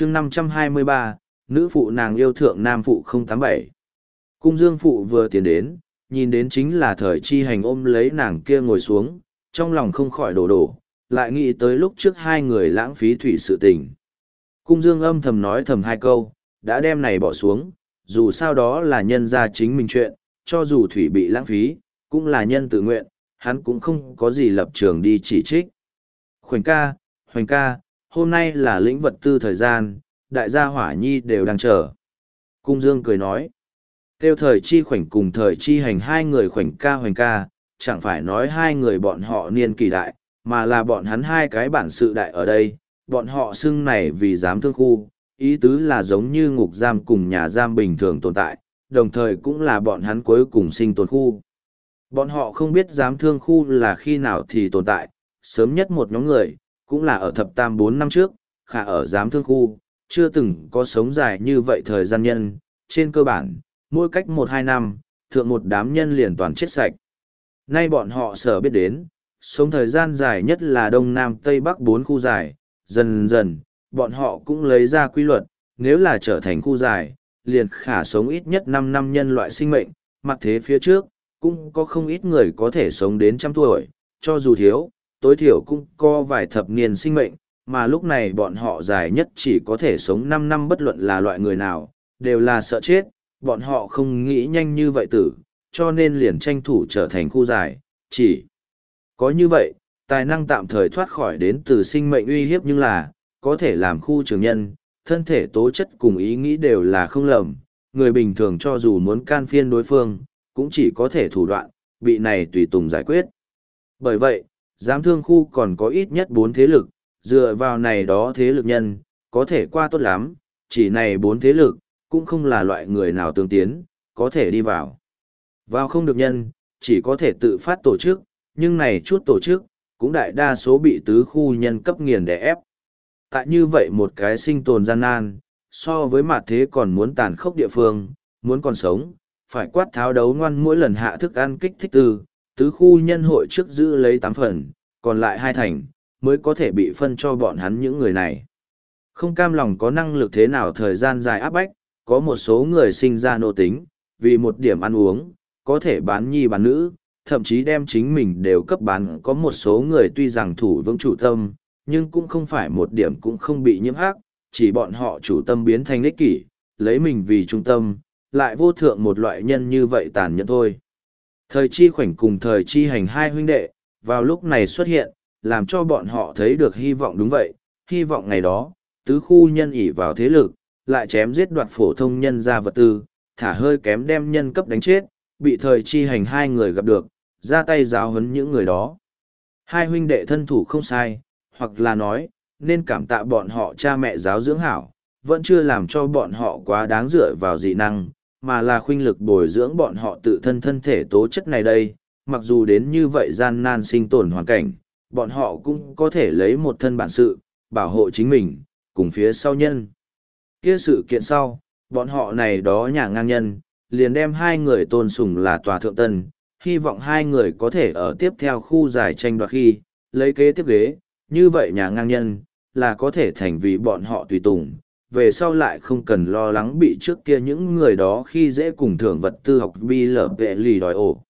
chương 523, nữ phụ nàng yêu thượng nam phụ 087. Cung dương phụ vừa tiến đến, nhìn đến chính là thời chi hành ôm lấy nàng kia ngồi xuống, trong lòng không khỏi đổ đổ, lại nghĩ tới lúc trước hai người lãng phí thủy sự tình. Cung dương âm thầm nói thầm hai câu, đã đem này bỏ xuống, dù sao đó là nhân ra chính mình chuyện, cho dù thủy bị lãng phí, cũng là nhân tự nguyện, hắn cũng không có gì lập trường đi chỉ trích. Khoảnh ca, Hoành ca, hôm nay là lĩnh vật tư thời gian, đại gia hỏa nhi đều đang chờ. Cung Dương cười nói, tiêu thời chi khoảnh cùng thời chi hành hai người khoảnh ca hoành ca, chẳng phải nói hai người bọn họ niên kỳ đại, mà là bọn hắn hai cái bản sự đại ở đây, bọn họ xưng này vì giám thương khu, ý tứ là giống như ngục giam cùng nhà giam bình thường tồn tại, đồng thời cũng là bọn hắn cuối cùng sinh tồn khu. Bọn họ không biết giám thương khu là khi nào thì tồn tại, sớm nhất một nhóm người, cũng là ở thập tam bốn năm trước, khả ở giám thương khu, chưa từng có sống dài như vậy thời gian nhân, trên cơ bản, mỗi cách một hai năm, thượng một đám nhân liền toàn chết sạch. Nay bọn họ sở biết đến, sống thời gian dài nhất là Đông Nam Tây Bắc bốn khu dài, dần dần, bọn họ cũng lấy ra quy luật, nếu là trở thành khu dài, liền khả sống ít nhất năm năm nhân loại sinh mệnh, mặt thế phía trước, cũng có không ít người có thể sống đến trăm tuổi, cho dù thiếu, tối thiểu cũng có vài thập niên sinh mệnh, mà lúc này bọn họ dài nhất chỉ có thể sống năm năm bất luận là loại người nào, đều là sợ chết, bọn họ không nghĩ nhanh như vậy tử, cho nên liền tranh thủ trở thành khu dài, chỉ có như vậy, tài năng tạm thời thoát khỏi đến từ sinh mệnh uy hiếp nhưng là, có thể làm khu trường nhân, thân thể tố chất cùng ý nghĩ đều là không lầm, người bình thường cho dù muốn can phiên đối phương, cũng chỉ có thể thủ đoạn, bị này tùy tùng giải quyết. Bởi vậy, giám thương khu còn có ít nhất bốn thế lực, dựa vào này đó thế lực nhân, có thể qua tốt lắm, chỉ này bốn thế lực, cũng không là loại người nào tương tiến, có thể đi vào. Vào không được nhân, chỉ có thể tự phát tổ chức, nhưng này chút tổ chức, cũng đại đa số bị tứ khu nhân cấp nghiền đè ép. Tại như vậy một cái sinh tồn gian nan, so với mặt thế còn muốn tàn khốc địa phương, muốn còn sống, phải quát tháo đấu ngoan mỗi lần hạ thức ăn kích thích tư, tứ khu nhân hội trước giữ lấy tám phần, còn lại hai thành, mới có thể bị phân cho bọn hắn những người này. Không cam lòng có năng lực thế nào thời gian dài áp bách, có một số người sinh ra nô tính, vì một điểm ăn uống, có thể bán nhi bán nữ, thậm chí đem chính mình đều cấp bán. Có một số người tuy rằng thủ vững chủ tâm, nhưng cũng không phải một điểm cũng không bị nhiễm hắc, chỉ bọn họ chủ tâm biến thành ích kỷ, lấy mình vì trung tâm, lại vô thượng một loại nhân như vậy tàn nhẫn thôi. Thời chi khoảnh cùng thời chi hành hai huynh đệ, vào lúc này xuất hiện, làm cho bọn họ thấy được hy vọng đúng vậy, hy vọng ngày đó, tứ khu nhân ỉ vào thế lực, lại chém giết đoạt phổ thông nhân ra vật tư, thả hơi kém đem nhân cấp đánh chết, bị thời chi hành hai người gặp được, ra tay giáo huấn những người đó. Hai huynh đệ thân thủ không sai, hoặc là nói, nên cảm tạ bọn họ cha mẹ giáo dưỡng hảo, vẫn chưa làm cho bọn họ quá đáng dựa vào dị năng, mà là khuynh lực bồi dưỡng bọn họ tự thân thân thể tố chất này đây, mặc dù đến như vậy gian nan sinh tồn hoàn cảnh, bọn họ cũng có thể lấy một thân bản sự, bảo hộ chính mình, cùng phía sau nhân. Kia sự kiện sau, bọn họ này đó nhà ngang nhân, liền đem hai người tôn sùng là tòa thượng tân, hy vọng hai người có thể ở tiếp theo khu giải tranh đoạt khi, lấy kế tiếp ghế, như vậy nhà ngang nhân, là có thể thành vì bọn họ tùy tùng, về sau lại không cần lo lắng bị trước kia những người đó khi dễ cùng thưởng vật tư học bi lở vệ lì đòi ổ.